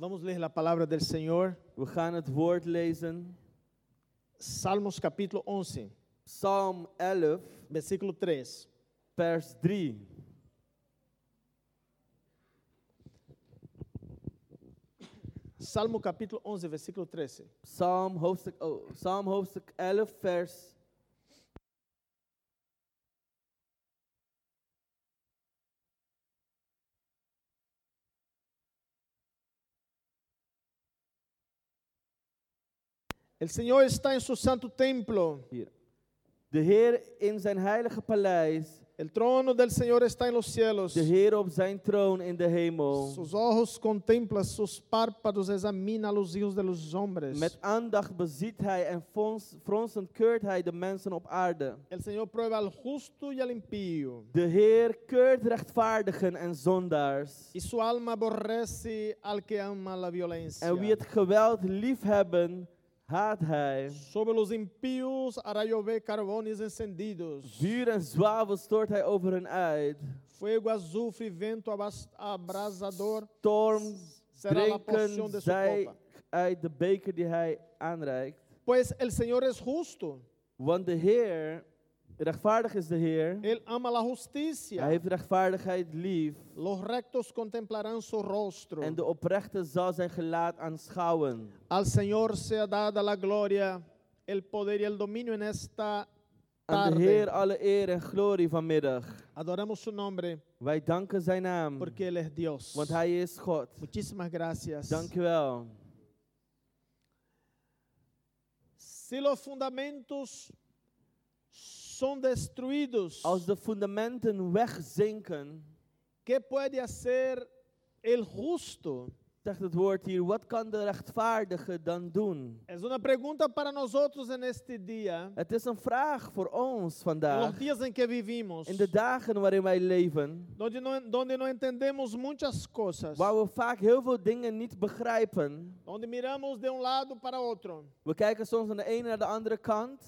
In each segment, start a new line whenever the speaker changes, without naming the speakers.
Vamos ler la palabra del Señor.
We gaan het woord lezen.
Salmos capítulo 11,
Psalm 11,
versículo 3.
vers 3.
Salmo capítulo 11, versículo 13.
Psalm hoofdstuk, oh, Psalm hoofdstuk 11, vers
El Señor está en su santo templo.
Hier. De Heer in zijn heilige paleis,
El trono del Señor está en los cielos.
de Heer op zijn troon in de hemel.
Sus ojos contemplan, sus párpados examina los hijos de los hombres.
Met aandacht beziet hij en frons- fronsend keurt hij de mensen op aarde.
El Señor prueba al justo y al impío.
De Heer keurt rechtvaardigen en zondaars.
Y su alma aborrece al que ama la violencia.
En wie het geweld liefhebben, haat hij.
Sobre los impíos hará llover carbones encendidos.
Vuur en zwavel stort hij over hen uit.
Fuego, azufre abas- abrasador
Storm drinken zij uit de beker die hij aanreikt.
Pues el Señor es justo.
Want de Heer, rechtvaardig is de Heer.
Él ama la justicia.
Hij heeft rechtvaardigheid lief.
Los rectos contemplarán su rostro.
En de oprechte zal zijn gelaat aanschouwen.
Al Señor sea dada la gloria, el poder y el dominio en esta
Aan de. Heer alle eer en glorie vanmiddag.
Adoramos su nombre
Wij danken zijn naam.
porque Él es Dios.
Want hij is God.
Muchísimas gracias.
Dank u wel.
Si los fundamentos son destruidos,
Als de fundamenten wegzinken,
¿qué puede hacer el justo?
zegt het woord hier, wat kan de rechtvaardige dan doen?
Es una pregunta para nosotros en este día,
Het is een vraag voor ons
en
vandaag.
los días en que vivimos,
In de dagen waarin wij leven,
donde no, donde no entendemos muchas cosas,
waar we vaak heel veel dingen niet begrijpen.
donde miramos de un lado para otro
We kijken soms aan de ene naar de andere kant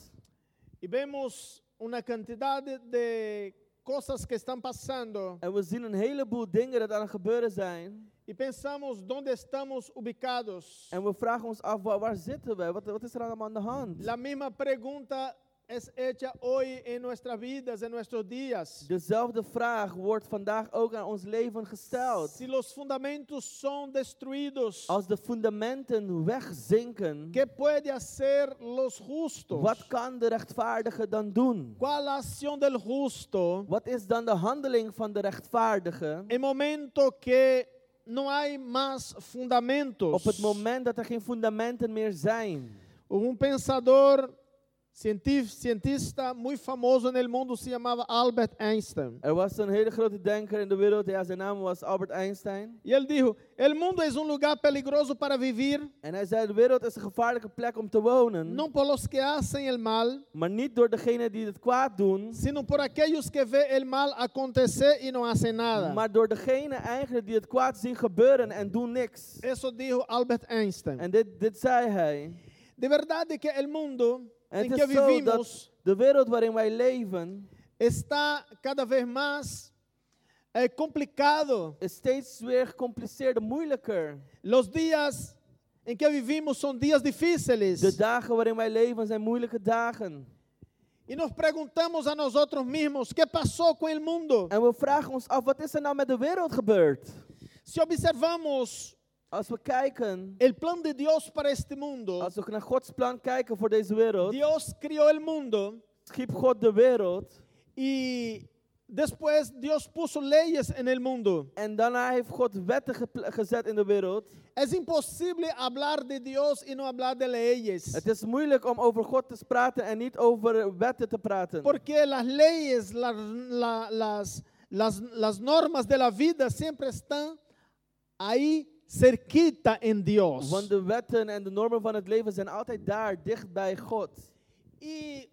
y vemos una cantidad de, cosas que están pasando
en we zien een heleboel dingen dat aan het gebeuren zijn.
y pensamos dónde estamos ubicados.
En we vragen ons af, waar, waar zitten we? Wat, wat is er allemaal aan de hand?
La misma pregunta es hecha hoy en nuestras vidas, en nuestros días.
Dezelfde vraag wordt vandaag ook aan ons leven gesteld.
Si los fundamentos son destruidos,
Als de fundamenten wegzinken,
¿qué puede hacer los justos?
wat kan de rechtvaardige dan doen?
¿Cuál acción del justo
Wat is dan de handeling van de rechtvaardige
en momento que no hay más fundamentos?
op het moment dat er geen fundamenten meer zijn?
Un pensador cientista muy famoso en el mundo se llamaba Albert Einstein.
Er was een hele grote denker in de wereld, ja, zijn naam was Albert Einstein.
Y él dijo, el mundo es un lugar peligroso para vivir,
En hij zei, de wereld is een gevaarlijke plek om te wonen,
no por los que hacen el mal,
maar niet door degenen die het kwaad doen,
sino por aquellos que ven el mal acontecer y no hacen nada.
maar door degenen eigenlijk die het kwaad zien gebeuren en doen niks.
Eso dijo Albert Einstein.
En dit, dit zei hij.
De verdad de que el mundo
Het
que vivimos
de wereld waarin wij leven
está cada vez más eh, complicado.
steeds weer gecompliceerder, moeilijker.
Los días en que vivimos son días difíciles.
De dagen waarin wij leven zijn moeilijke dagen.
Y nos preguntamos a nosotros mismos, ¿qué pasó con el mundo?
En we vragen ons af, wat is er nou met de wereld gebeurd?
Si observamos
Als we kijken,
el plan de Dios para este mundo,
als we naar Gods plan kijken voor deze wereld,
Dios crió el mundo
schiep God de wereld.
y después Dios puso leyes en el mundo.
En daarna heeft God wetten gepl- gezet in de wereld.
Es imposible hablar de Dios y no hablar de leyes.
Het is moeilijk om over God te praten en niet over wetten te praten.
Porque las leyes, la- la- las, las, las normas de la vida siempre están ahí cerquita en Dios.
Want de wetten en de normen van het leven zijn altijd daar, dicht bij God.
Y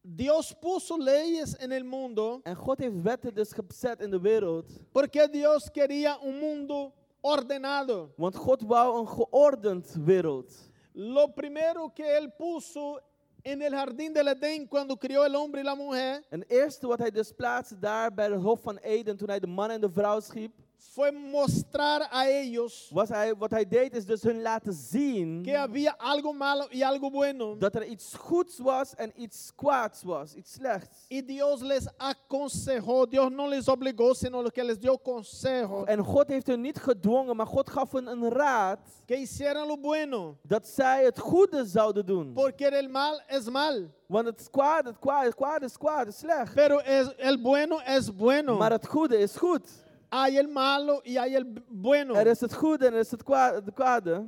Dios puso leyes en el mundo
En God heeft wetten dus gezet in de wereld.
porque Dios quería un mundo ordenado.
Want God wou een geordend wereld.
Lo primero que Él puso en el jardín del Edén cuando crió el hombre y la mujer
En eerste wat hij dus plaatste daar bij het hof van Eden toen hij de man en de vrouw schiep.
Fue mostrar a ellos
was hij, wat hij deed is dus hun laten zien
que había algo malo y algo bueno.
dat er iets goeds was en iets kwaads was, iets slechts.
Y Dios les aconsejó, Dios no les obligó, sino lo que les dio consejo,
En God heeft hun niet gedwongen, maar God gaf hun een raad
que hicieran lo bueno,
dat zij het goede zouden doen.
porque el mal es mal,
Want het kwaad, het kwaad, het kwaad is kwaad, is slecht.
pero es, el bueno es bueno.
Maar het goede is goed.
Hay el malo y hay el bueno.
Er is het goede en er is het kwade.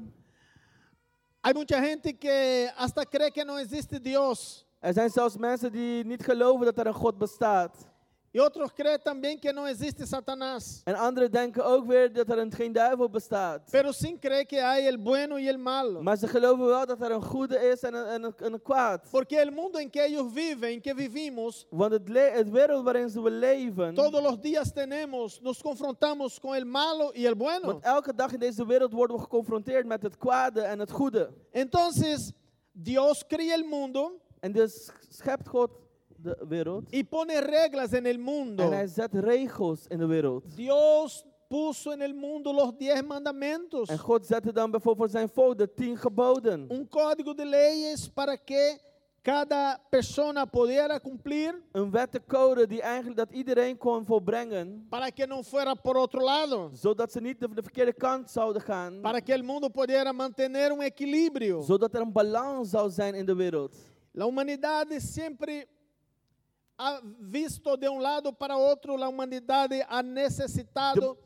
Hay mucha gente que hasta cree que no existe Dios.
Er zijn zelfs mensen die niet geloven dat er een God bestaat.
Y otros creen también que no existe Satanás.
En anderen denken ook weer dat er een, geen duivel bestaat.
Pero sin creer que hay el bueno y el malo.
Maar ze geloven wel dat er een goede is en een, en een, en een kwaad.
Porque el mundo en que ellos viven, en que vivimos,
Want het, le- het wereld waarin ze leven.
todos los días tenemos, nos confrontamos con el malo y el bueno.
Want elke dag in deze wereld worden we geconfronteerd met het kwade en het goede.
Entonces, Dios crea el mundo
En dus schept God de wereld.
y pone reglas en el mundo.
En hij zet regels in de wereld.
Dios puso en el mundo los diez mandamientos,
En God zette dan bijvoorbeeld voor zijn volk de tien geboden.
un código de leyes para que cada persona pudiera cumplir,
Een wettencode die eigenlijk dat iedereen kon volbrengen.
para que no fuera por otro lado,
Zodat ze niet de, de verkeerde kant zouden gaan.
para que el mundo pudiera mantener un equilibrio.
Zodat er een balans zou zijn in de wereld.
La humanidad siempre ha visto de un lado para otro, la humanidad ha necesitado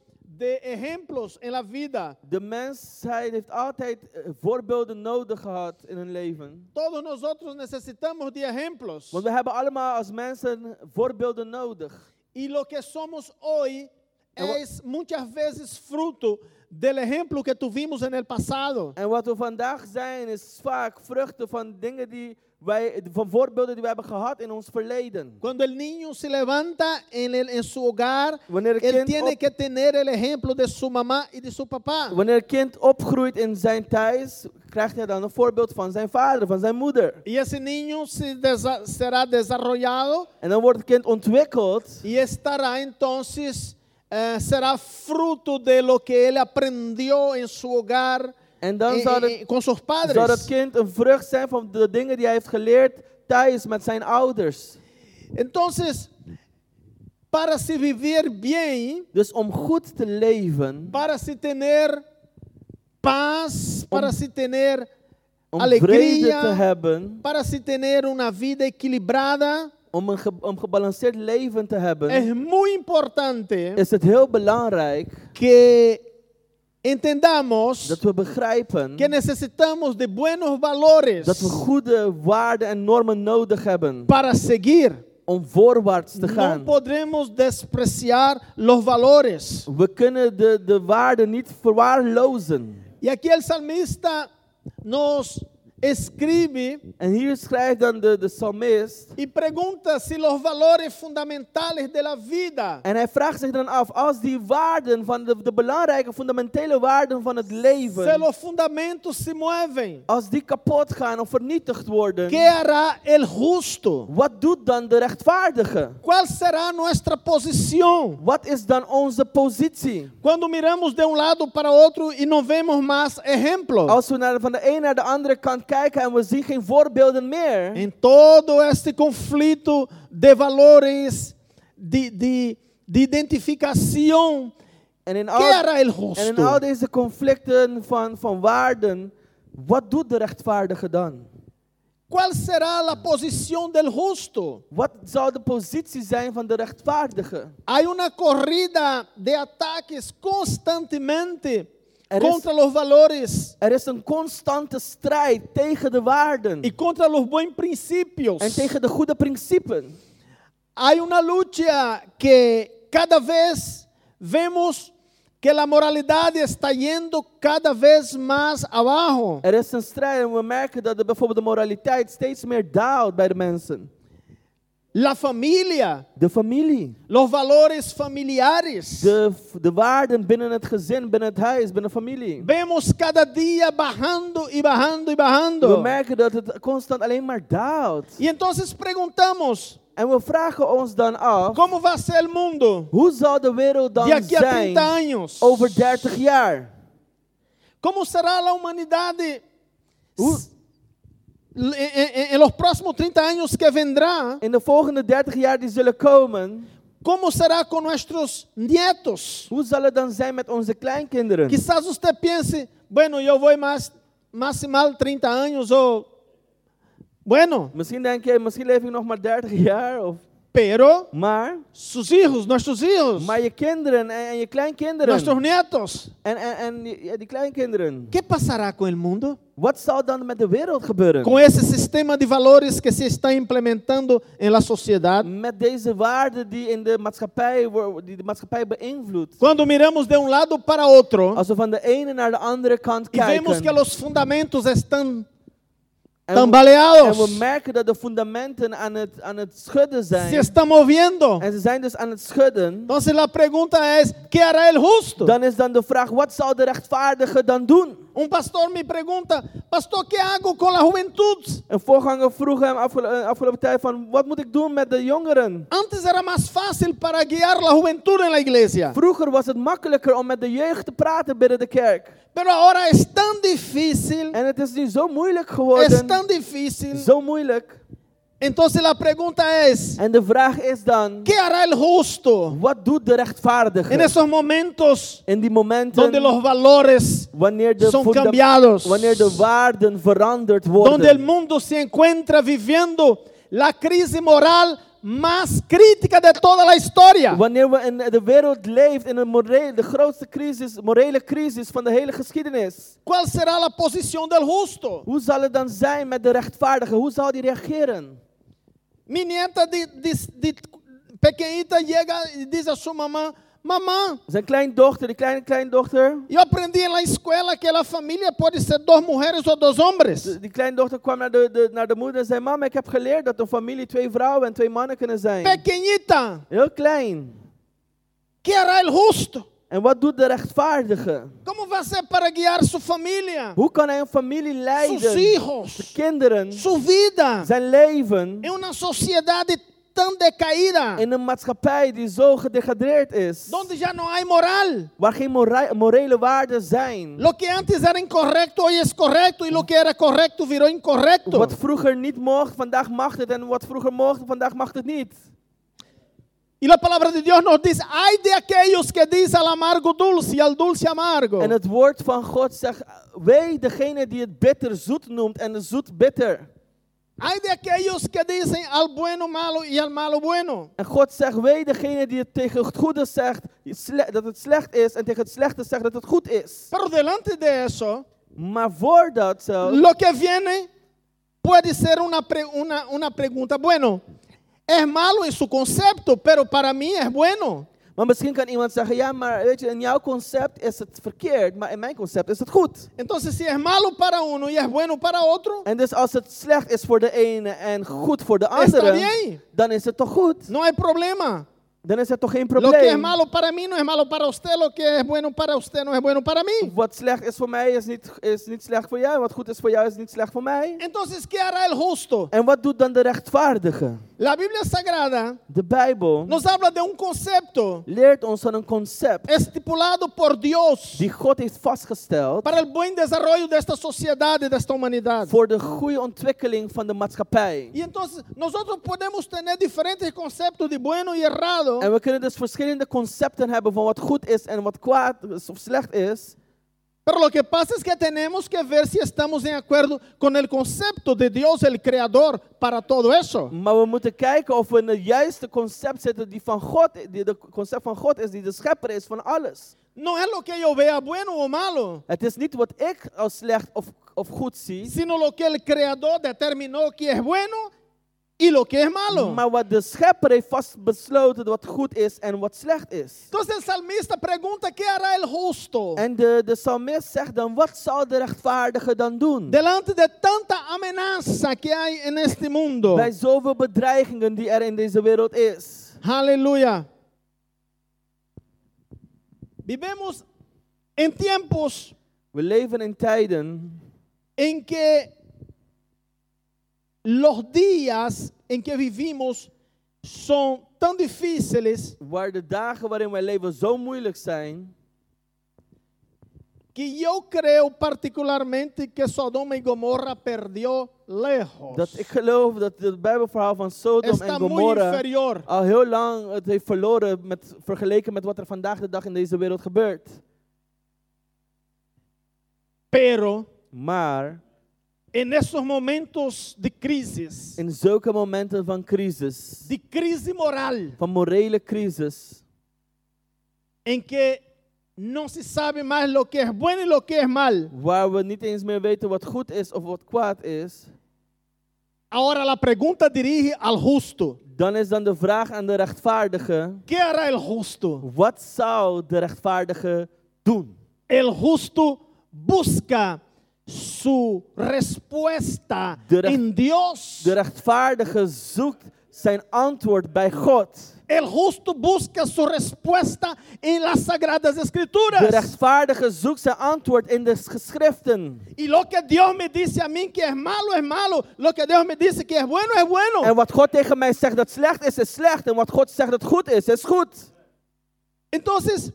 de ejemplos en la vida.
De mensheid heeft altijd voorbeelden nodig gehad in hun leven.
Todos nosotros necesitamos de ejemplos.
Want we hebben allemaal als mensen voorbeelden nodig.
Y lo que somos hoy es muchas veces fruto del ejemplo que tuvimos en el pasado.
En wat we vandaag zijn is vaak vruchten van dingen die wij, van voorbeelden die we hebben gehad in ons verleden.
Cuando el niño se levanta en, el- en su hogar,
Wanneer
él
kind
tiene
op-
que tener el ejemplo de su mamá y de su papá.
Wanneer een kind opgroeit in zijn thuis, krijgt hij dan een voorbeeld van zijn vader, van zijn moeder.
Y ese niño se desa- será desarrollado
En dan wordt het kind ontwikkeld
y estará entonces, eh, será fruto de lo que él aprendió en su hogar
en dan
eh,
het,
con sus
zal het
padres.
kind een vrucht zijn van de dingen die hij heeft geleerd thuis met zijn ouders.
Entonces, para se vivir bien,
Dus om goed te leven,
para se tener paz, para se tener
om vrede
alegría,
te hebben,
para se tener una vida equilibrada,
om een ge- om gebalanceerd leven te hebben,
es muy importante
is het heel belangrijk
que entendamos
dat we begrijpen
que necesitamos de buenos valores
dat we goede waarden en normen nodig hebben
para seguir.
om voorwaarts te
No
gaan.
podremos despreciar los valores.
We kunnen de, de waarden niet verwaarlozen.
Y aquí el salmista nos escribe
En hier schrijft dan de, de psalmist.
y pregunta si los valores fundamentales de la vida
En hij vraagt zich dan af, als die waarden van de, de belangrijke fundamentele waarden van het leven,
los fundamentos se mueven,
als die kapot gaan of vernietigd worden,
¿qué hará el justo?
wat doet dan de rechtvaardige?
¿Cuál será nuestra posición?
Wat is dan onze positie?
Cuando miramos de un lado para otro y no vemos más ejemplos.
Als we naar, van de een naar de andere kant kijken en we zien geen voorbeelden meer,
En todo este conflicto de valores, de, de, de identificación,
en in
¿qué
al,
hará el
en in al
justo?
deze conflicten van, van waarden, wat doet de rechtvaardige dan?
¿Cuál será la posición del justo?
Wat zou de positie zijn van de rechtvaardige?
Hay una corrida de ataques constantemente
Er is-
contra los valores
Er is een constante strijd tegen de waarden
y contra los buenos principios.
en tegen de goede principes.
Hay una lucha que cada vez vemos que la moralidad está yendo cada vez más abajo.
Er is een strijd en we merken dat de, bijvoorbeeld de moraliteit steeds meer daalt bij de mensen.
La familia,
De familie.
los valores familiares.
De, de waarden binnen het gezin, binnen het huis, binnen de familie.
Vemos cada día bajando y bajando y
We
bajando.
merken dat het constant alleen maar daalt.
Y entonces preguntamos,
En we vragen ons dan af,
¿cómo va ser el mundo
hoe zal de wereld
de
dan
aquí a 30
zijn
años?
over 30 jaar?
¿Cómo será la humanidad
Hoe,
en, en los próximos 30 años que vendrá?
in de volgende 30 jaar die zullen komen,
¿Cómo será con nuestros nietos?
hoe zal het dan zijn met onze kleinkinderen?
Quizás usted piense, bueno, yo voy más, maximal 30 años o, bueno,
Misschien denk je, misschien leef ik nog maar 30 jaar. Of,
pero
maar,
sus hijos, nuestros hijos,
maar je kinderen en, en je kleinkinderen.
nuestros nietos,
En, en, en die, die kleinkinderen.
¿qué pasará con el mundo?
Wat zal dan met de wereld gebeuren?
Con ese sistema de valores que se está implementando en la sociedad.
Met deze waarden die in de maatschappij, die de maatschappij beïnvloedt.
Cuando miramos de un lado para otro
Als we van de ene naar de andere kant
y vemos que
kijken.
los fundamentos están
En we, en
tambaleados,
we merken dat de fundamenten aan het, aan het schudden
se
zijn.
están moviendo.
En ze zijn dus aan het schudden.
Entonces la pregunta es, ¿qué hará el justo?
Dan is dan de vraag, wat zal de rechtvaardige dan doen?
Un pastor me pregunta, pastor, ¿qué hago con la juventud?
Een voorganger vroeg hem afgelo- eh, afgelopen tijd van, wat moet ik doen met de jongeren?
Antes era más fácil para guiar la juventud en la iglesia,
Vroeger was het makkelijker om met de jeugd te praten binnen de kerk.
Pero ahora es tan difícil,
En het is nu zo moeilijk
es
geworden.
tan difícil.
Zo moeilijk.
Entonces la pregunta es,
En de vraag is dan,
¿qué hará el justo
wat doet de
en
rechtvaardige?
esos momentos
In die momenten
donde los valores
wanneer de,
son cambiados,
wanneer de waarden veranderd
donde el
worden.
mundo se encuentra viviendo la crisis moral más crítica de toda la historia?
Wanneer we in de wereld leeft in een morele, de grootste crisis, morele crisis van de hele geschiedenis.
¿Cuál será la posición del justo?
Hoe zal het dan zijn met de rechtvaardige? Hoe zal die reageren?
Mi nieta de, de- pequeñita llega y dice a su mamá, mamá,
Zijn kleindochter, die kleine kleindochter,
yo aprendí en la escuela que la familia puede ser dos mujeres o dos hombres.
de- die kleindochter kwam naar de, de, naar de moeder en zei, mama, ik heb geleerd dat een familie twee vrouwen en twee mannen kunnen zijn.
Pequeñita,
Heel klein.
¿qué hará el justo?
En wat doet de rechtvaardige?
¿Cómo va a ser para guiar su familia,
Hoe kan hij een familie
sus
leiden?
hijos,
Kinderen,
su vida
zijn leven
en una sociedad tan decaída,
in een maatschappij die zo gedegradeerd is.
donde ya no hay moral?
Waar geen morele waarden zijn.
Lo que antes era incorrecto hoy es correcto y lo que era correcto viró incorrecto.
Wat vroeger niet mocht, vandaag mag het. En wat vroeger mocht, vandaag mag het niet.
Y la palabra de Dios nos dice, hay de aquellos que dicen al amargo dulce y al dulce amargo.
En het woord van God zegt, wee degene die het bitter zoet noemt en de zoet bitter.
Hay de aquellos que dicen al bueno malo y al malo bueno.
En God zegt, wee degene die het tegen het goede zegt dat het slecht is en tegen het slechte zegt dat het goed is.
Pero delante de eso,
Maar voordat zo,
lo que viene puede ser una, pre- una, una pregunta. Bueno, es malo en su concepto, pero para mí es bueno.
Maar misschien kan iemand zeggen, ja maar weet je, in jouw concept is het verkeerd, maar in mijn concept is het goed.
Entonces, si es malo para uno y es bueno para otro,
En dus als het slecht is voor de ene en goed voor de andere, dan is het toch goed?
No hay problema.
Dan is het toch geen
Lo que es
probleem?
malo para mí no es malo para usted. Lo que es bueno para usted no es bueno para mí.
Wat slecht is voor mij is niet, is niet slecht voor jou. Wat goed is voor jou is niet slecht voor mij.
Entonces, ¿qué hará el justo?
En wat doet dan de rechtvaardige?
La Biblia Sagrada
De Bijbel
nos habla de un concepto
leert ons van een concept
estipulado por Dios
die God heeft vastgesteld
para el buen desarrollo de esta sociedad de esta humanidad.
voor de goede ontwikkeling van de maatschappij.
Y entonces nosotros podemos tener diferentes conceptos de bueno y errado,
En we kunnen dus verschillende concepten hebben van wat goed is en wat kwaad is of slecht is.
pero lo que pasa es que tenemos que ver si estamos en acuerdo con el concepto de Dios, el creador, para todo eso.
Maar we moeten kijken of we in het juiste concept zitten die van God, die de concept van God is, die de schepper is van alles.
No es lo que yo vea bueno o malo,
Het is niet wat ik als slecht of, of goed zie,
sino lo que el creador determinó que es bueno y lo que es malo.
Maar wat de schepper heeft vast besloten wat goed is en wat slecht is.
Entonces el salmista pregunta, ¿qué hará el justo?
En de, de psalmist zegt dan, wat zal de rechtvaardige dan doen?
Delante de tanta amenaza que hay en este mundo.
Bij zoveel bedreigingen die er in deze wereld is.
Aleluya. Vivemos en tiempos
We leven in tijden
en que los días en que vivimos son tan difíciles
waar de dagen waarin wij leven zo moeilijk zijn.
que yo creo particularmente que Sodoma y Gomorra perdió lejos.
Dat ik geloof dat het Bijbelverhaal van Sodom
Está
en Gomorra al heel lang het heeft verloren met, vergeleken met wat er vandaag de dag in deze wereld gebeurt.
Pero
Maar
en esos momentos de crisis,
in zulke momenten van crisis,
de crisis moral,
van morele crisis,
en que no se sabe más lo que es bueno y lo que es mal.
waar we niet eens meer weten wat goed is of wat kwaad is,
Ahora la pregunta dirige al justo.
dan is dan de vraag aan de rechtvaardige,
¿Qué hará el justo?
wat zou de rechtvaardige doen?
El justo busca su respuesta
De
en Dios.
De rechtvaardige zoekt zijn antwoord bij God.
El justo busca su respuesta en las sagradas
De
escrituras.
rechtvaardige zoekt zijn antwoord in de geschriften.
Y lo que Dios me dice a mí que es malo es malo. Lo que Dios me dice que es bueno es
En
bueno.
wat God tegen mij zegt dat slecht is, is slecht. En wat God zegt dat goed is, is goed.
Entonces,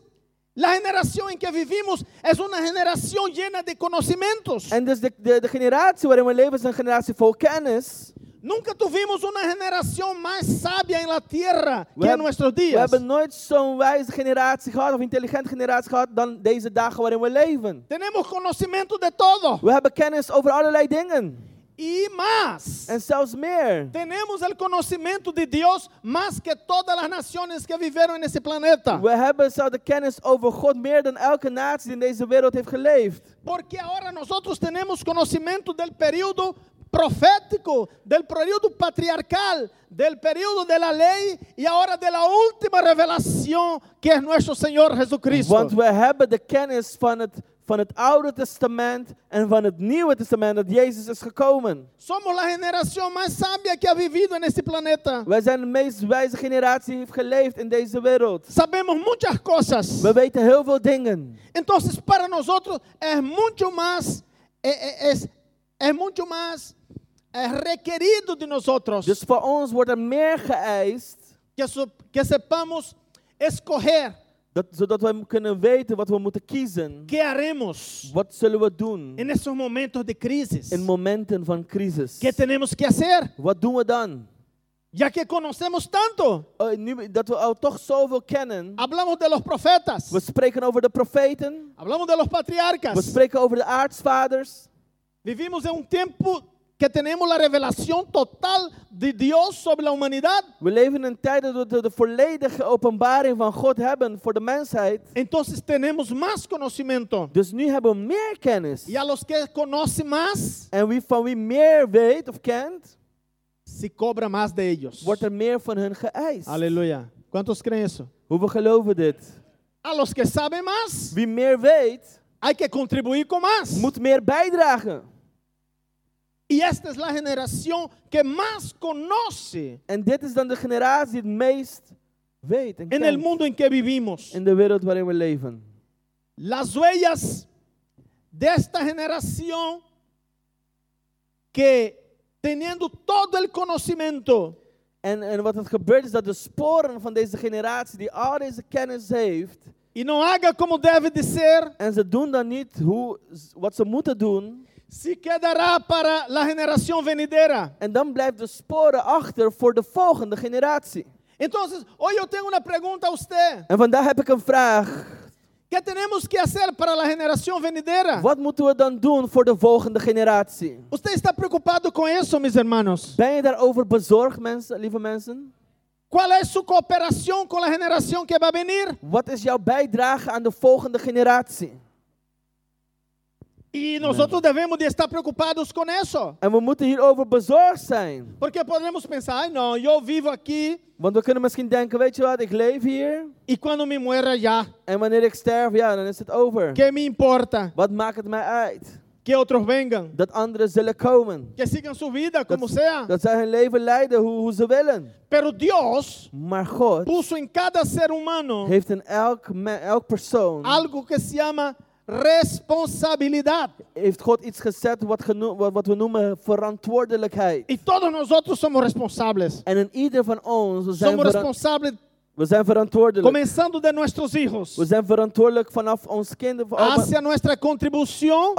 la generación en que vivimos es una generación llena de conocimientos.
En dus de, de, de generatie waarin we leven is een generatie vol kennis.
Nunca tuvimos una generación más sabia en la tierra
We
que en nuestros
We
días.
hebben nooit zo'n wijze generatie gehad of intelligente generatie gehad dan deze dagen waarin we leven.
Tenemos conocimiento de todo
We hebben kennis over allerlei dingen.
Y más.
En zelfs meer.
Tenemos el conocimiento de Dios más que todas las naciones que vivieron en ese planeta.
We hebben zelfs de kennis over God meer dan elke natie die in deze wereld heeft geleefd.
Porque ahora nosotros tenemos conocimiento del periodo profético, del periodo patriarcal, del periodo de la ley y ahora de la última revelación que es nuestro Señor Jesucristo.
Want we hebben de kennis van het, van het Oude Testament en van het Nieuwe Testament dat Jezus is gekomen.
Somos la generación más sabia que ha vivido en este planeta.
Wij zijn de meest wijze generatie die heeft geleefd in deze wereld.
Sabemos muchas cosas.
We weten heel veel dingen.
Entonces para nosotros es mucho más, eh, eh, es, es mucho más eh, requerido de nosotros
Dus voor ons wordt er meer geëist,
que, so- que sepamos escoger
dat, zodat we kunnen weten wat we moeten kiezen.
qué haremos
Wat zullen we doen
en esos momentos de crisis.
in momenten van crisis?
¿Qué tenemos que hacer?
Wat doen we dan?
Ya que conocemos tanto.
Eh, nu dat we al toch zoveel kennen.
Hablamos de los profetas.
We spreken over de profeten.
Hablamos de los
We
patriarcas.
spreken over de aartsvaders.
Vivimos en un tiempo que tenemos la revelación total de Dios sobre la humanidad.
We leven in een tijd dat we de volledige openbaring van God hebben voor de mensheid.
Entonces tenemos más conocimiento.
Dus nu hebben we meer kennis.
Y a los que conocen más,
En wie van wie meer weet of kent,
se cobra más de ellos.
wordt er meer van hun geëist.
Aleluya. ¿Cuántos creen eso?
Hoeveel geloven dit?
A los que saben más,
Wie meer weet,
hay que contribuir con más.
moet meer bijdragen.
Y esta es la generación que más conoce
En dit is dan de generatie die het meest weet en
en el
kent
mundo en que vivimos.
in de wereld waarin we leven.
Las huellas de esta generación que teniendo todo el conocimiento,
En, en wat er gebeurt is dat de sporen van deze generatie die al deze kennis heeft,
y no haga como debe de ser,
en ze doen dan niet hoe, wat ze moeten doen,
se quedará para la generación venidera.
en dan blijft de sporen achter voor de volgende generatie.
Entonces, hoy yo tengo una pregunta a usted.
En vandaag heb ik een vraag.
¿Qué tenemos que hacer para la generación venidera?
Wat moeten we dan doen voor de volgende generatie?
¿Usted está preocupado con eso, mis hermanos?
Ben je daarover bezorgd, mensen, lieve mensen?
¿Cuál es su cooperación con la generación que va a venir?
Wat is jouw bijdrage aan de volgende generatie?
Y nosotros debemos de estar preocupados con eso.
En we moeten hierover bezorgd zijn.
Porque podemos pensar, ay no, yo vivo aquí
Want we kunnen misschien denken, weet je wat, ik leef hier.
y cuando me muera ya,
En wanneer ik sterf, ja, dan is het over.
¿qué me importa?
Wat maakt het mij uit?
Que otros vengan,
Dat anderen zullen komen.
que sigan su vida como sea.
Dat zij hun leven leiden hoe, hoe ze willen.
Pero Dios
Maar God
puso en cada ser humano
heeft in elk, elk persoon,
algo que se llama responsabilidad.
heeft God iets gezet wat, geno- wat, we noemen verantwoordelijkheid.
Y todos nosotros somos responsables.
En in ieder van ons, we zijn,
Somos responsables
we zijn verantwoordelijk.
Comenzando de nuestros hijos
We zijn verantwoordelijk vanaf ons kinderen, al-
hacia nuestra contribución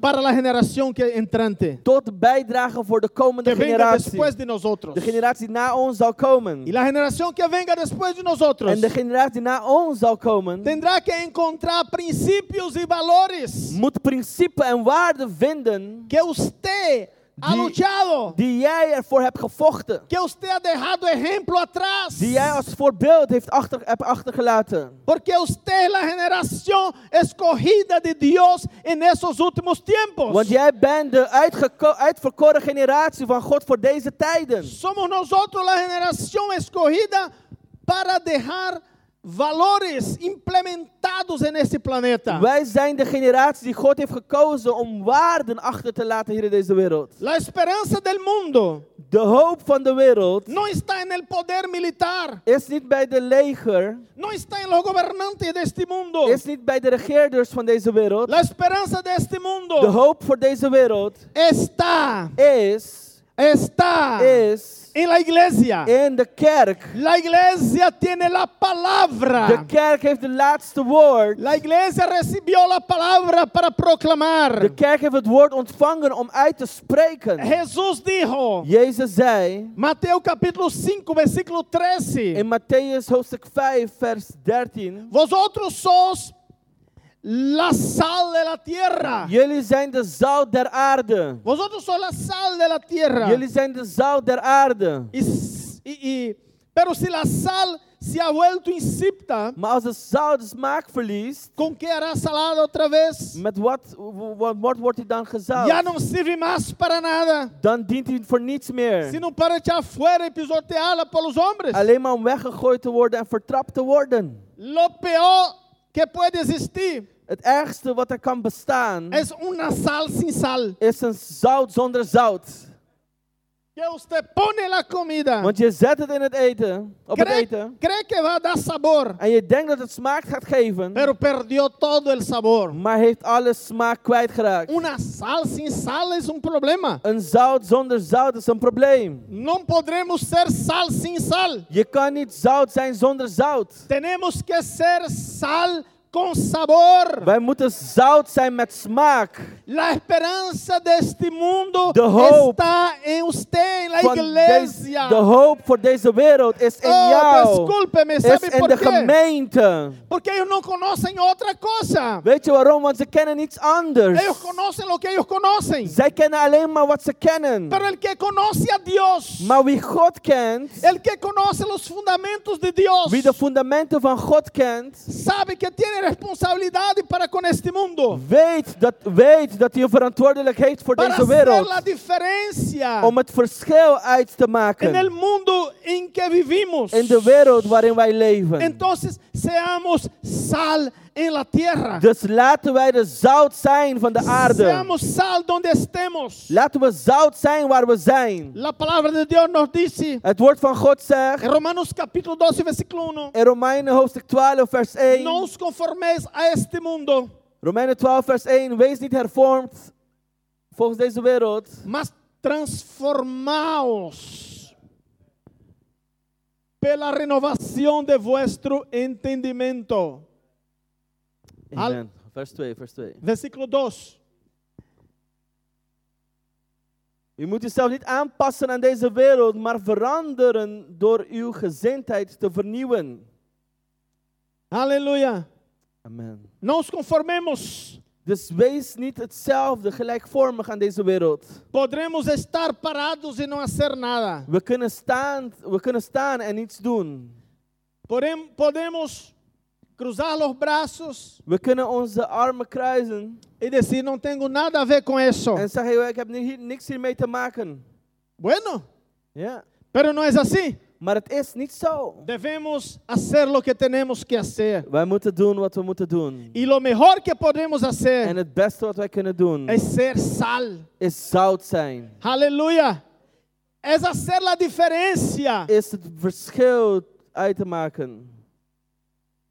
para la generación que entrante,
tot bijdragen voor de komende
que venga
generatie.
después de nosotros.
De generatie na ons zal komen.
Y la generación que venga después de nosotros
En de generatie die na ons zal komen,
tendrá que encontrar principios y valores
moet principe en waarden vinden
que usted ha
Die-
luchado,
die jij ervoor hebt gevochten.
que usted ha dejado ejemplo atrás.
Die jij als voorbeeld heeft achter, hebt achtergelaten.
Porque usted es la generación escogida de Dios en esos últimos tiempos.
Want jij bent de uitverkoren generatie van God voor deze tijden.
Somos nosotros la generación escogida para dejar valores implementados en este planeta.
Wij zijn de generatie die God heeft gekozen om waarden achter te laten hier in deze wereld.
La esperanza del mundo
De hoop van de wereld
no está en el poder militar,
is niet bij de leger,
no está en los gobernantes de este mundo.
is niet bij de regeerders van deze wereld.
La esperanza de este
De
mundo
hoop voor deze wereld
está,
is,
está
is
en la iglesia.
in de kerk.
La iglesia tiene la palabra.
kerk heeft de laatste woord.
La iglesia recibió la palabra para proclamar.
De kerk heeft het woord ontvangen om uit te spreken.
Jesús dijo,
Jezus zei
Mateo capítulo 5, versículo 13.
in Matthäus hoofdstuk 5, vers 13.
Vosotros sos la sal de la tierra.
Jullie zijn de zout der aarde.
Vosotros sos la sal de la tierra.
Jullie zijn de zout der aarde.
Y, y- y- pero si la sal se ha vuelto insípida,
Maar als de zout de smaak verliest,
¿con qué hará salada otra vez?
met wat, wat, wat wordt hij dan gezout?
Ya no sirve más para nada,
Dan dient hij voor niets meer.
sino para echar fuera y pisotearla por los hombres.
Alleen maar om weggegooid te worden en vertrapt te worden.
Lo peor que puede existir
Het ergste wat er kan bestaan
es una sal sin sal.
is een zout zonder zout.
Que usted pone la comida,
Want je zet het in het eten, op het
cree,
eten,
cree que va a dar sabor,
en je denkt dat het smaak gaat geven,
pero perdió todo el sabor.
maar heeft alle smaak kwijtgeraakt.
Una sal sin sal es un problema.
Een zout zonder zout is een probleem.
No podremos ser sal sin sal.
Je kan niet zout zijn zonder zout.
Tenemos que ser sal con sabor.
Wij moeten zout zijn met smaak.
La esperanza de este mundo
De hoop
está en usted, en la
Van deze,
iglesia.
de hoop voor deze wereld is in
Oh,
jou.
discúlpeme,
Is
¿sabe
in
por
de
qué?
gemeente.
Porque ellos no conocen otra cosa.
Weet je waarom? Want ze kennen niets anders.
Ellos conocen lo que ellos conocen.
Zij kennen alleen maar wat ze kennen.
Pero el que conoce a Dios,
Maar wie God kent,
el que conoce los fundamentos de Dios,
wie de fundamenten van God kent,
sabe que tiene responsabilidad para con este mundo.
weet dat, weet dat een verantwoordelijkheid voor
Para
deze wereld.
la diferencia
Om het verschil uit te
en el
maken
mundo en que vivimos.
in de wereld waarin wij leven.
Entonces, seamos sal en la tierra.
Dus laten wij de zout zijn van de aarde.
Seamos sal donde estemos.
Laten we zout zijn waar we zijn.
La palabra de Dios nos dice
Het woord van God zegt
Romanos capítulo 12, versículo 1.
in Romeinen hoofdstuk 12 vers 1.
No os conforméis a este mundo,
Romeinen 12 vers 1. Wees niet hervormd volgens deze wereld.
mas transformaos pela renovación de vuestro entendimiento. Al-.
Vers 2, vers 2.
Versículo 2.
U moet uzelf niet aanpassen aan deze wereld, maar veranderen door uw gezindheid te vernieuwen.
Aleluya.
Amen.
No os conformemos.
Dus wees niet hetzelfde, gelijkvormig aan deze wereld.
Podremos estar parados y no hacer nada.
We kunnen staan, we kunnen staan en niets doen.
Podem- podemos cruzar los brazos
We kunnen onze armen kruisen
y decir, no tengo nada a ver con eso.
en zeggen, "Joh, ik heb niks hiermee te maken.
Bueno,
Ja.
pero no es así.
Maar het is niet zo.
Debemos hacer lo que tenemos que hacer.
Wij moeten doen wat we moeten doen.
Y lo mejor que podemos
En
hacer
het beste wat wij kunnen doen
es ser sal.
is zout zijn.
Aleluya. Es hacer la diferencia.
Is het verschil uit te maken.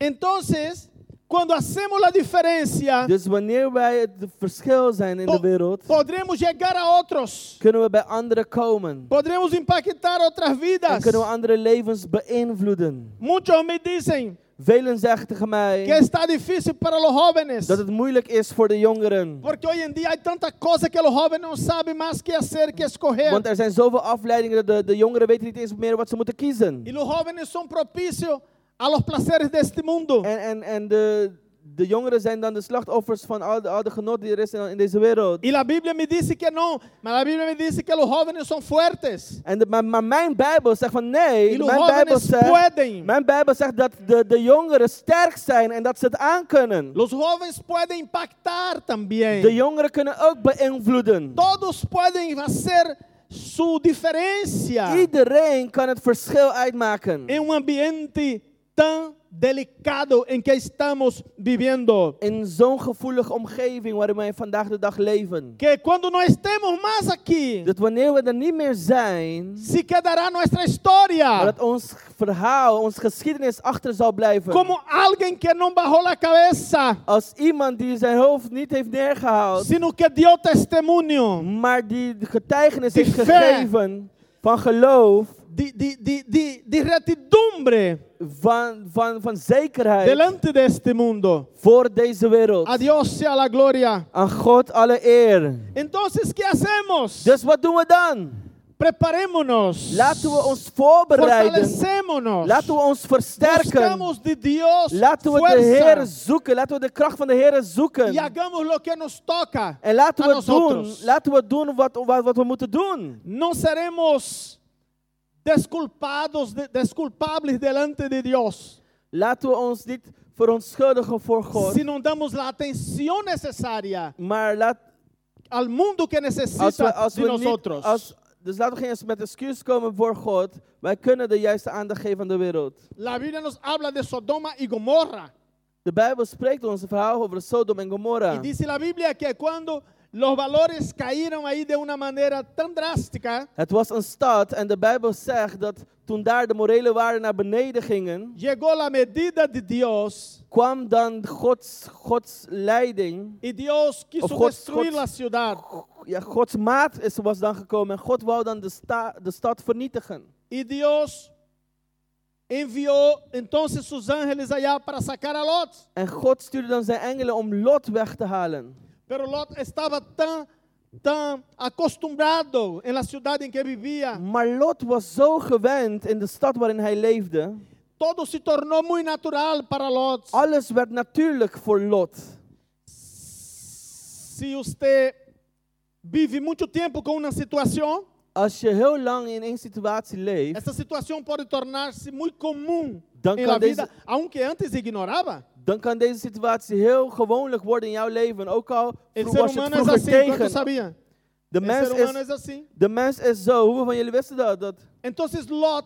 Entonces, cuando hacemos la diferencia,
Dus wanneer wij het verschil zijn in de wereld,
podremos llegar a otros.
kunnen we bij anderen komen.
Podremos impactar
En
vidas.
kunnen we andere levens beïnvloeden.
Muchos me dicen
Velen zeggen tegen
que
mij
está difícil para los jóvenes.
dat het moeilijk is voor de jongeren.
Porque hoy en día hay tantas cosas que los jóvenes no saben más qué hacer, escoger.
Want er zijn zoveel afleidingen dat de, de jongeren weten niet eens meer wat ze moeten kiezen.
Y los jóvenes son propicios a los placeres de este mundo.
En, en, en de, de jongeren zijn dan de slachtoffers van al de, al de genot die er is in, in deze wereld.
Y la Biblia me dice que no, pero la Biblia me dice que los jóvenes son fuertes.
En de, maar, maar mijn Bijbel zegt van nee. Mijn Bijbel, zegt,
pueden.
mijn Bijbel zegt dat de, de jongeren sterk zijn en dat ze het aankunnen.
Los jóvenes pueden impactar
De
también.
jongeren kunnen ook beïnvloeden.
Todos pueden hacer su diferencia
Iedereen kan het verschil uitmaken.
en un ambiente tan delicado en que estamos viviendo.
In zo'n gevoelige omgeving waarin wij vandaag de dag leven.
Que cuando no estemos más aquí,
Dat wanneer we er niet meer zijn,
si quedará nuestra historia
dat ons verhaal, onze geschiedenis achter zal blijven.
como alguien que no bajó la cabeza,
Als iemand die zijn hoofd niet heeft neergehaald,
sino que dio testimonio.
maar die de getuigenis heeft gegeven van geloof,
de, de, de, de, de retidumbre
van, van, van zekerheid
delante de este mundo.
voor deze wereld.
A Dios sea la gloria.
Aan God alle eer.
Entonces, ¿qué hacemos?
Dus wat doen we dan?
Preparémonos.
Laten we ons voorbereiden. Laten we ons versterken.
De Dios
Laten we de
fuerza
Heer zoeken. Laten we de kracht van de Heer zoeken.
y hagamos lo que nos toca.
En laten we doen, laten we doen wat, wat, wat we moeten doen.
No seremos desculpados, de- desculpables delante de Dios.
Laten we ons niet verontschuldigen voor God.
Si no damos la atención necesaria
Maar laat,
al mundo que necesita
als we, als
de nosotros.
niet, als, dus laten we geen eens met excuus komen voor God. Wij kunnen de juiste aandacht geven aan de wereld.
La Biblia nos habla de Sodoma y Gomorra.
De Bijbel spreekt ons een verhaal over Sodom en
Y
Gomorra.
dice la Biblia que cuando los valores cayeron ahí de una manera tan drástica,
Het was een stad en de Bijbel zegt dat toen daar de morele waarden naar beneden gingen,
llegó la medida de Dios
kwam dan Gods, Gods leiding.
y Dios quiso
Gods-
destruir
Gods-
la ciudad.
Ja, Gods maat is, was dan gekomen en God wou dan de, sta, de stad vernietigen.
Y Dios envió entonces sus ángeles allá para sacar a Lot.
En God stuurde dan zijn engelen om Lot weg te halen.
Pero Lot estaba tan, tan acostumbrado en la ciudad en que vivía.
Maar Lot was zo gewend in de stad waarin hij leefde.
Todo se tornó muy natural para Lot.
Alles werd natuurlijk voor Lot.
Si usted vive mucho tiempo con una situación,
Als je heel lang in één situatie leeft,
esa situación puede tornarse muy común
Dan kan
la vida,
deze-
aunque antes ignoraba.
Dan kan deze situatie heel gewoonlijk worden in jouw leven. Ook al
El
vro-
ser
was je het vroeger
¿cuántos
tegen. De mens, is,
así.
de mens is zo. Hoeveel van jullie wisten dat? dat
Entonces Lot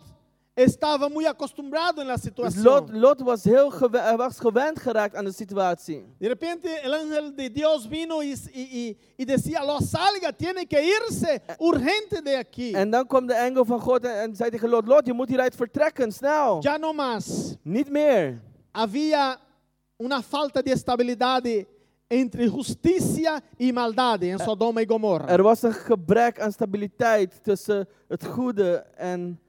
estaba muy acostumbrado en la
dus
situación.
Lot, Lot was heel gewe- hij was gewend geraakt aan de situatie.
De repente el ángel de Dios vino y, y- y- y decía, Lot, salga, tiene que irse urgente de aquí.
En dan kwam de engel van God en, en zei tegen Lot, Lot, je moet hieruit vertrekken, snel.
Ya no más.
Niet meer.
Había una falta de estabilidad entre justicia y maldad en Sodoma y Gomorra.
Er was een gebrek aan stabiliteit tussen het goede en,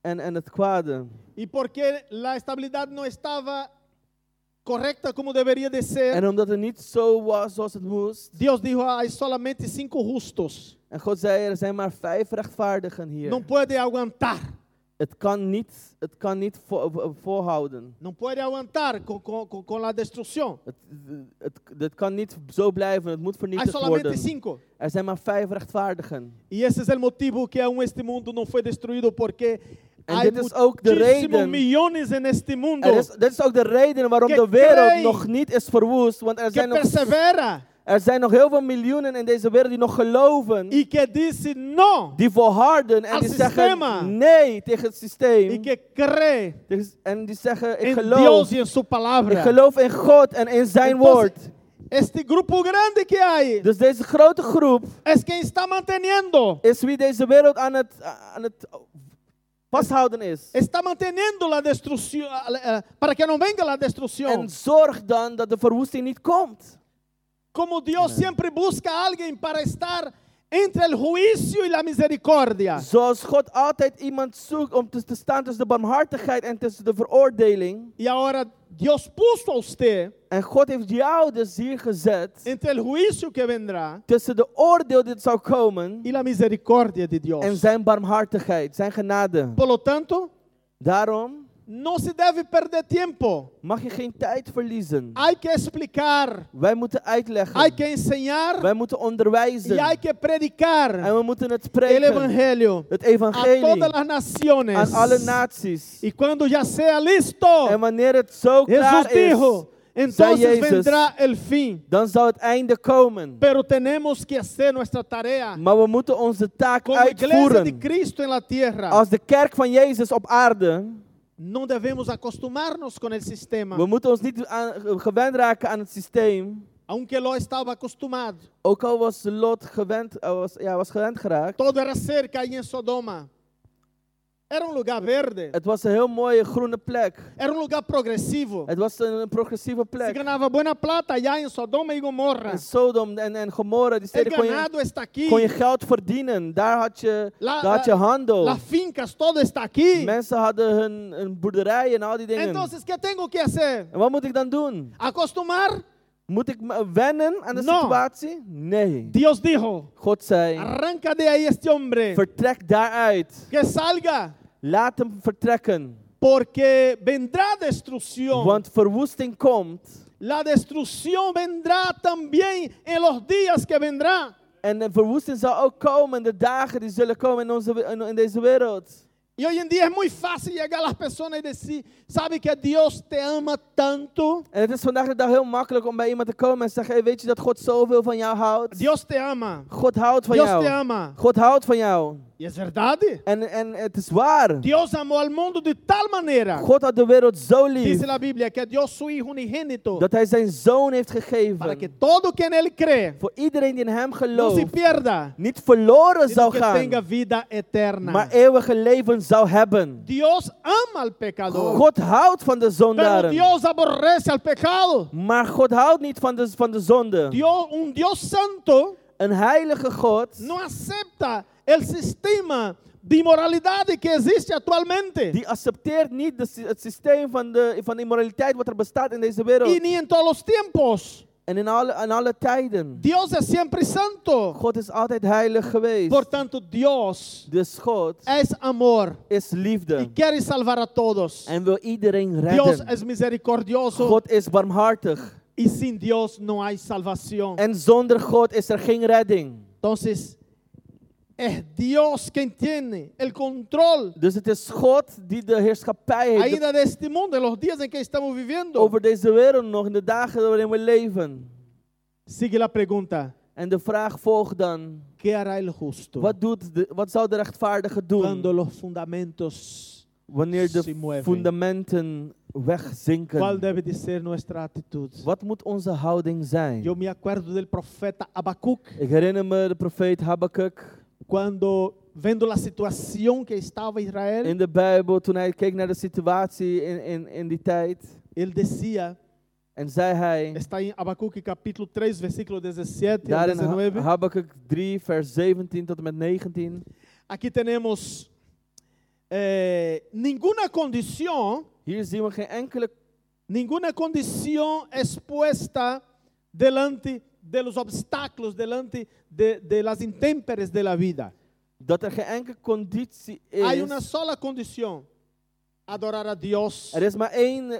en, en het kwade.
Y porque la estabilidad no estaba correcta como debería de ser,
En omdat het niet zo was zoals het moest.
Dios dijo, hay solamente cinco justos.
En God zei, er zijn maar vijf rechtvaardigen hier.
No puede aguantar.
Het kan niet, het kan niet vo- vo- volhouden.
No puede aguantar con, con- con- con la destrucción.
Het, het, het kan niet zo blijven, het moet vernietigd
solamente
worden.
cinco.
Er zijn maar vijf rechtvaardigen.
Y ese es el motivo que aún este mundo no fue destruido porque
En dit is ook de reden.
este mundo
Er is, dit is ook de reden waarom de wereld nog niet is verwoest. Want er zijn, nog,
persevera
er zijn nog heel veel miljoenen in deze wereld die nog geloven.
y que dice no
Die volharden en die
sistema.
zeggen nee tegen het systeem.
que cree
En die zeggen ik geloof.
Dios y en su
Ik
palabra.
geloof in God en in zijn
Entonces,
woord.
Este grupo grande que hay
Dus deze grote groep
es que está manteniendo,
is wie deze wereld aan het, aan het vasthouden is.
está manteniendo la destrucción, eh, para que no venga la destrucción.
En zorg dan dat de verwoesting niet komt.
Como Dios siempre busca a alguien para estar entre el juicio y la misericordia.
Zoals God altijd iemand zoekt om te te staan tussen de barmhartigheid en tussen de veroordeling.
Y ahora Dios puso a usted
En God heeft jou dus hier gezet
entre el juicio que vendrá
tussen de oordeel die zou komen
y la misericordia de Dios.
en zijn barmhartigheid, zijn genade.
Por lo tanto,
Daarom
no se debe perder tiempo.
mag je geen tijd verliezen.
Hay que explicar,
Wij moeten uitleggen.
hay que enseñar
Wij moeten
y
onderwijzen.
hay que predicar
En we moeten het
el
spreken.
evangelio
Het
a
evangelie
todas las naciones.
aan alle naties.
Y cuando ya sea listo,
En wanneer het zo klaar is,
dijo, entonces
Jezus.
vendrá el fin.
dan zal het einde komen.
Pero tenemos que hacer nuestra tarea
Maar we moeten onze taak
como iglesia de
uitvoeren.
Cristo en la tierra.
Als de kerk van Jezus op aarde,
No debemos acostumbrarnos con el sistema,
we moeten ons niet aan, gewend raken aan het systeem.
aunque lo estaba acostumbrado.
Ook al was Lot gewend, eh, was, ja, was gewend geraakt.
Todo era cerca en Sodoma. Era un lugar verde,
Het was een heel mooie groene plek.
era un lugar progresivo.
Het was een, progressieve
Se
plek.
ganaba buena plata allá en Sodoma y Gomorra.
En Sodom en, en Gomorra, die steden kon je,
está aquí.
kon je geld verdienen. Daar had je,
La-
daar had je
la-
handel.
Las fincas, todo está aquí.
Mensen hadden hun, hun boerderij en al die dingen.
Entonces, ¿qué tengo que hacer?
En wat moet ik dan doen?
¿Acostumar?
Moet ik me wennen aan de
No.
situatie? Nee.
Dios dijo,
God zei,
arranca de ahí este hombre,
vertrek daaruit.
que salga,
Laat hem vertrekken.
porque vendrá destrucción.
Want verwoesting komt.
La destrucción vendrá también en los días que vendrá.
En de verwoesting zal ook komen in de dagen die zullen komen in, onze, in, in deze wereld.
Y hoy en día es muy fácil llegar a las personas y decir, ¿sabe que Dios te ama tanto?
En het is vandaag de dag heel makkelijk om bij iemand te komen en te zeggen, hey, weet je dat God zoveel van jou houdt?
Dios te ama.
God houdt van
Dios te
jou.
ama.
God houdt van jou.
Y es verdad.
En, en het is waar.
Dios amó al mundo de tal manera,
God had de wereld zo lief
dice la Biblia, que dio su Hijo unigénito
dat hij zijn zoon heeft
para
gegeven.
que todo que en Él cree
Voor iedereen die in hem
no
gelooft,
se pierda,
niet verloren
sino
zou
que tenga
gaan,
vida eterna.
maar eeuwige leven zou hebben.
Dios ama al pecador,
God houdt van de
pero
zondaren.
Dios aborrece al pecado.
Maar God houdt niet van de, van de zonde.
Dios, un Dios santo
Een heilige God
no acepta el sistema de inmoralidad que existe actualmente.
die accepteert niet de, het systeem van de, van de immoraliteit wat er bestaat in deze wereld.
y ni en todos los tiempos.
En in alle, in alle tijden.
Dios es siempre santo.
God is altijd heilig geweest.
Por tanto, Dios
Dus God
es amor
is
y
liefde.
quiere salvar a todos.
En wil iedereen
Dios
redden.
es misericordioso
God is barmhartig.
y sin Dios no hay salvación.
En zonder God is er geen redding.
Entonces, es Dios quien tiene el control
Dus het is God die de heerschappij heeft
ainda de este mundo, en los días en que estamos viviendo.
over deze wereld nog in de dagen waarin we leven.
Sigue la pregunta,
En de vraag volgt dan,
¿qué hará el justo
wat, doet de, wat zou de rechtvaardige
cuando
doen
los fundamentos
wanneer de fundamenten
¿Cuál
wegzinken?
debe de ser nuestra actitud?
Wat moet onze houding zijn?
Yo me acuerdo del profeta Habacuc
Ik herinner me de profeet Habakkuk
cuando vendo la situación que estaba Israel,
in de Bijbel toen hij keek naar de situatie in, in, in die tijd.
él decía,
En zei hij,
está Habacuc capítulo 3, versículo 17 al
daar in
19.
Ha- Habakkuk 3 vers 17 tot en met 19.
Aquí tenemos eh, ninguna condición,
Hier zien we geen enkele
delante de los obstáculos, delante de, de las intemperies de la vida.
dat er geen enkele conditie
Hay una
is.
sola condición, adorar a Dios
Er is maar één,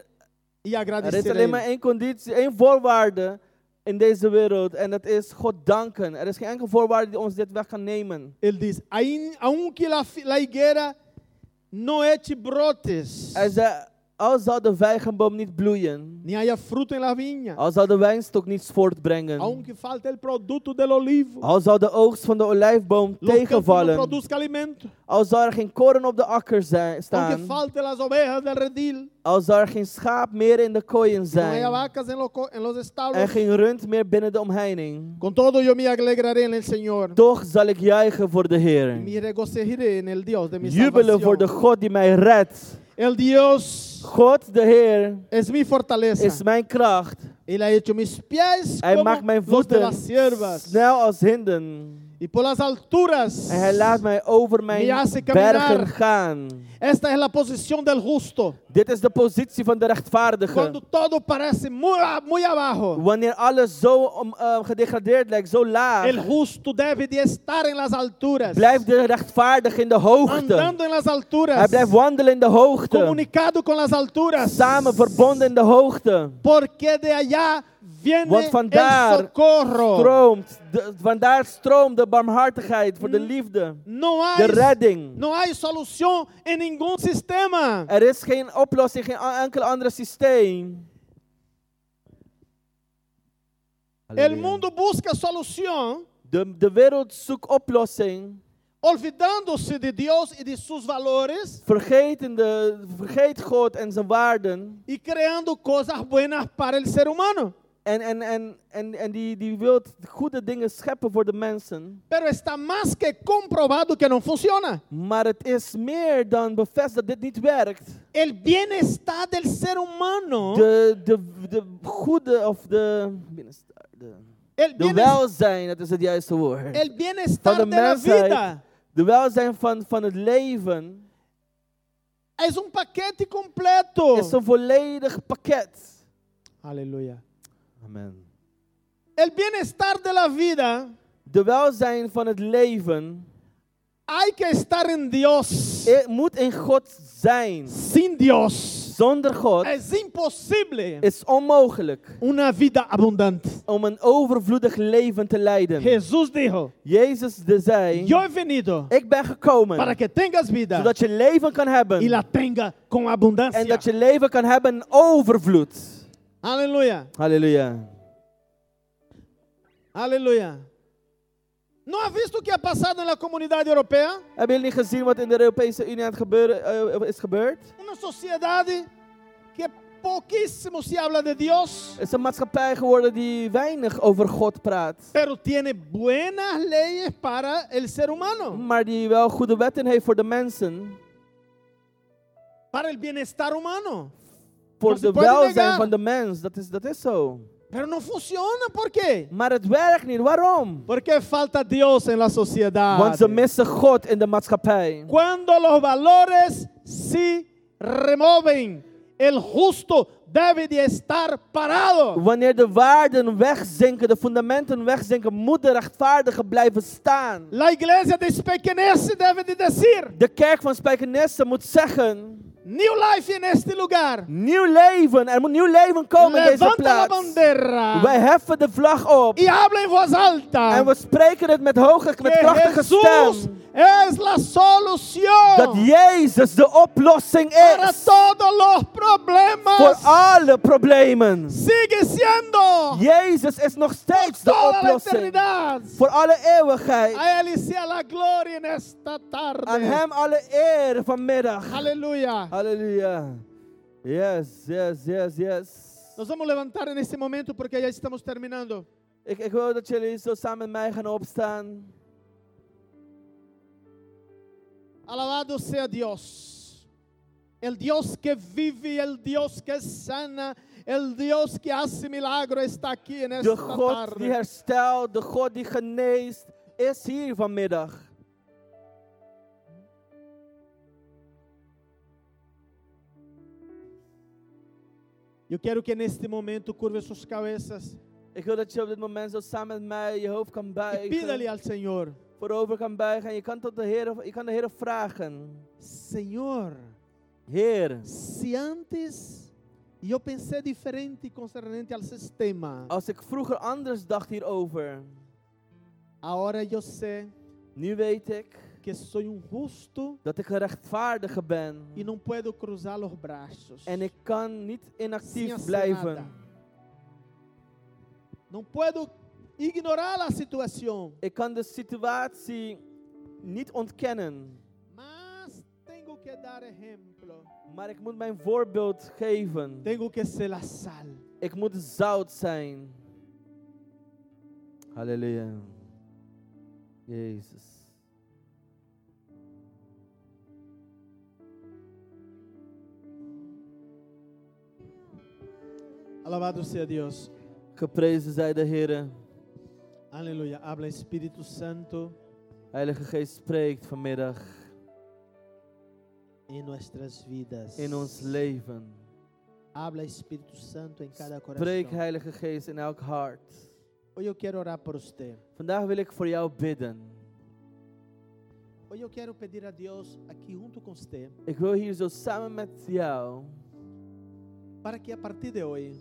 y
er is
agradecer
alleen maar één conditie, één voorwaarde in deze wereld. En dat is God danken. Er is geen enkele voorwaarde die ons dit weg kan nemen.
Él dice, "Ain- aunque la, la higuera no eche brotes,
Hij al zou de vijgenboom niet bloeien,
ni haya fruto en la viña,
al zou de wijnstok niets voortbrengen,
aunque falte el producto del olivo,
al zou de oogst van de olijfboom
los campos no
tegenvallen,
alimento,
al zou er geen koren op de akker zijn,
aunque
staan,
falte las ovejas del redil,
al zou er geen schaap meer in de kooien
no haya
zijn
vacas en, lo- co- en los
en
establos,
geen rund meer binnen de omheining.
con todo yo me alegraré en el Señor,
Toch zal ik juichen voor de Heer.
me regocijaré en el Dios de mi
Jubelen voor de. God die mij redt.
El Dios
God, de Heer,
es mi fortaleza.
is mijn kracht.
Él ha hecho mis pies
Hij
como
maakt mijn
los de las
voeten
siervas.
snel als hinden.
Y por las alturas.
En hij laat mij over mijn bergen gaan.
Esta es la posición del justo.
Dit is de positie van de rechtvaardige.
Cuando todo parece muy, muy abajo.
Wanneer alles zo eh, gedegradeerd lijkt, zo laag,
El justo debe de estar en las alturas.
blijft de rechtvaardige in de hoogte.
Andando en las alturas.
Hij blijft wandelen in de hoogte.
Comunicado con las alturas.
Samen verbonden in de hoogte.
Porque de allá viene
Want vandaar
el socorro.
Stroomt, de, vandaar stroomt de barmhartigheid voor de liefde.
No
De
hay,
redding.
no hay solución en ningún sistema.
Er is geen oplossing, geen enkel ander systeem.
El mundo busca solución
De, de wereld zoekt oplossing,
olvidándose de Dios y de sus valores
vergetende, vergeet God en zijn waarden.
y creando cosas buenas para el ser humano.
En, en, en, en, en die, die wil goede dingen scheppen voor de mensen.
Pero está más que comprobado que no funciona.
Maar het is meer dan bevestigd dat dit niet werkt.
El bienestar del ser humano,
De, de, de goede of de, de,
el,
de welzijn, dat is het juiste woord.
el bienestar
Van de
de
mensheid.
vida
De welzijn van, van het leven
es un paquete completo.
is een volledig pakket.
Aleluya.
Amen.
El bienestar de la vida
De welzijn van het leven
hay que estar en Dios.
het moet in God zijn.
Sin Dios
Zonder God
es imposible
is onmogelijk
una vida abundante.
om een overvloedig leven te leiden.
Jesús dijo,
Jezus de zei,
yo he venido
ik ben gekomen
para que tengas vida
zodat je leven kan
y
hebben
la tenga con
en
abundancia.
dat je leven kan hebben in overvloed.
Aleluya, aleluya. ¿No has visto qué ha pasado en la comunidad europea?
Hebben jullie gezien wat in de Europese Unie aan het gebeuren, eh, is gebeurd?
Una sociedad que poquísimo se habla de Dios,
Het is een maatschappij geworden die weinig over God praat.
pero tiene buenas leyes para el ser humano,
Maar die wel goede wetten heeft voor de mensen.
para el bienestar humano.
Voor de welzijn van de mens. Dat is, dat is zo.
Pero no funciona, ¿por qué?
Maar het werkt niet. Waarom?
Porque falta Dios en la sociedad.
Want ze missen God in de maatschappij.
Cuando los valores se removen, el justo debe de estar parado.
Wanneer de waarden wegzinken, de fundamenten wegzinken, moet de rechtvaardige blijven staan.
La iglesia de Spequenese debe de decir,
De kerk van Spijkenisse moet zeggen,
New life en este lugar.
nieuw leven, er moet nieuw leven komen in deze
la
plaats.
bandera
Wij heffen de vlag op
y en
we spreken het met hoge, met krachtige
Jesús
stem.
Es la solución
Dat Jezus de oplossing
para
is
todos los
voor
problemas.
alle problemen.
Sigue siendo
Jezus is nog steeds de oplossing voor alle eeuwigheid.
A Él sea la gloria en esta tarde.
Aan Hem alle eer vanmiddag.
Aleluya.
Halleluja. Yes, yes, yes, yes.
Nos vamos levantar en este momento porque ya estamos terminando.
Ik, ik wil dat jullie zo samen met mij gaan opstaan.
Alabado sea Dios. El Dios que vive, el Dios que sana, el Dios que hace milagro está aquí en esta
De God die
tarde.
herstelt, de God die geneest, is hier vanmiddag.
Yo quiero que en este momento curve sus cabezas
Ik wil dat je op dit moment zo samen met mij je hoofd kan
y pídale
buigen.
al Señor,
Voorover kan buigen en je kan, tot de Heer, je kan de Heer vragen.
Señor,
Heer,
si antes yo pensé diferente concernente al sistema,
als ik vroeger anders dacht hierover,
ahora yo sé
nu weet ik
que sou um justo
dat ik een rechtvaardige ben.
e não puedo cruzar os braços.
En ik kan niet inactief blijven.
nada. Não puedo ignorar a situação,
Ik kan de situatie niet ontkennen.
mas tenho que dar exemplo.
Maar ik moet mijn voorbeeld geven.
Tenho que ser a sal.
Ik moet zout zijn. Halleluja. Jezus.
Alabado seja Deus.
Geprezen zij de Heer.
Aleluia. Habla Espírito Santo
Heilige Geest spreekt vanmiddag
em nossas vidas.
in ons leven.
Habla Espírito Santo em cada
Spreek
coração.
Heilige Geest in elk hart.
Hoje eu quero orar por você.
Vandaag wil ik voor jou bidden.
Hoje eu quero pedir a Deus aqui junto com você
Ik wil hier zo samen met jou.
para que a partir de hoje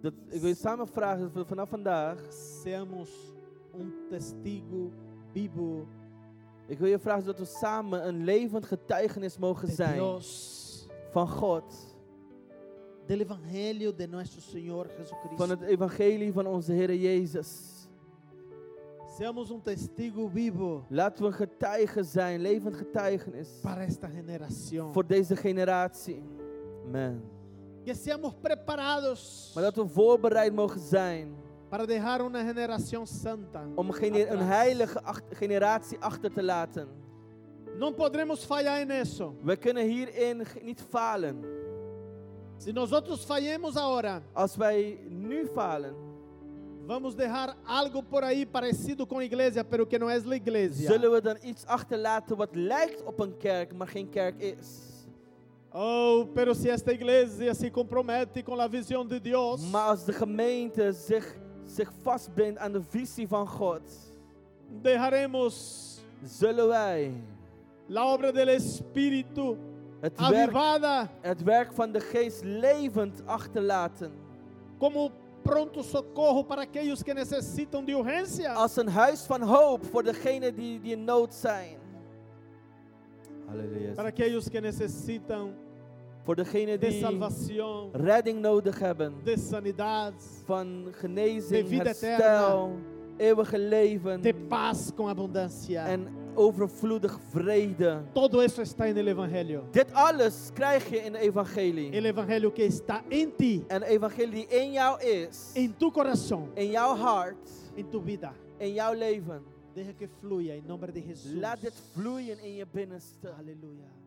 Dat, ik wil je samen vragen dat we vanaf vandaag.
seamos um testigo vivo
Ik wil je vragen dat we samen een levend getuigenis mogen zijn
Deus,
van God.
del Evangelho de nosso Senhor Jesus
Van het evangelie van onze Heer Jezus.
Seamos um testigo vivo
Laten we een getuige zijn, levend getuigenis.
para esta generação.
Voor deze generatie. Amen.
Que seamos preparados
Maar dat we voorbereid mogen zijn
para deixar uma generação santa.
om een, gene- een
atrás.
heilige ach- generatie achter te laten.
Não podemos falhar nisso.
We kunnen hierin ge- niet falen.
Se nós outros falhemos agora,
Als wij nu falen,
vamos deixar algo por aí parecido com a igreja, pero que não é a igreja.
zullen we dan iets achterlaten wat lijkt op een kerk, maar geen kerk is.
Oh, pero se esta igreja se compromete com a visão de Deus,
Maar als de gemeente zich, zich vastbindt aan de visie van God,
deixaremos
zullen wij
a obra do Espírito
het werk, het werk van de geest levend achterlaten.
como pronto socorro para aqueles que necessitam de urgência.
Als een huis van hoop voor degenen die, die in nood zijn. Halleluja.
Para aqueles que necessitam
Voor degenen
de salvação,
redding nodig hebben.
de sanidade,
Van
De
genezing,
vida
herstel, eeuwige leven
de paz com abundância.
en overvloedig vrede.
Todo isso está no Evangelho.
Dit alles krijg je in de evangelie.
O Evangelho que está em ti,
En de evangelie die in jou is,
em tu coração,
in jouw hart,
em tu vida.
in jouw leven.
Deixa que flua em nome de Jesus.
Laat dit vloeien in je binnenste. Amen.